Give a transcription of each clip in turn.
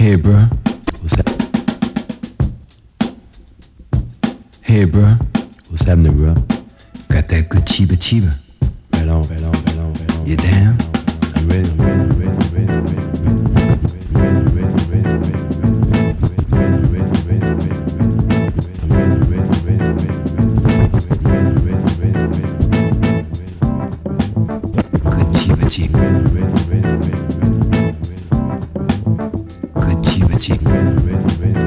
Hey, bro. What's up? Hey, bro. What's happening, bro? Got that good chiba chiba. Right on, right on, right on, right on. You down? I'm ready, I'm ready, I'm ready, I'm ready, I'm ready, I'm ready. Good chiba chiba. Good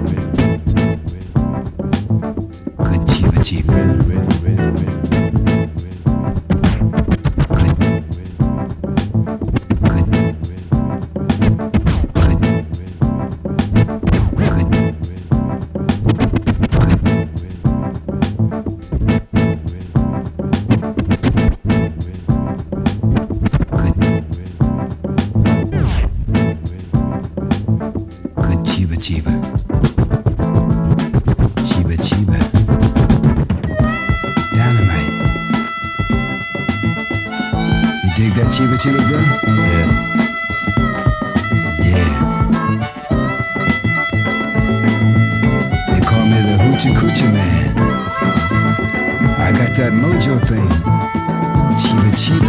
chiba chiba. Chiba. Dynamite. You dig that chiba chiba girl? Yeah. Yeah. They call me the hoochie coochie man. I got that mojo thing. Chiba chiba.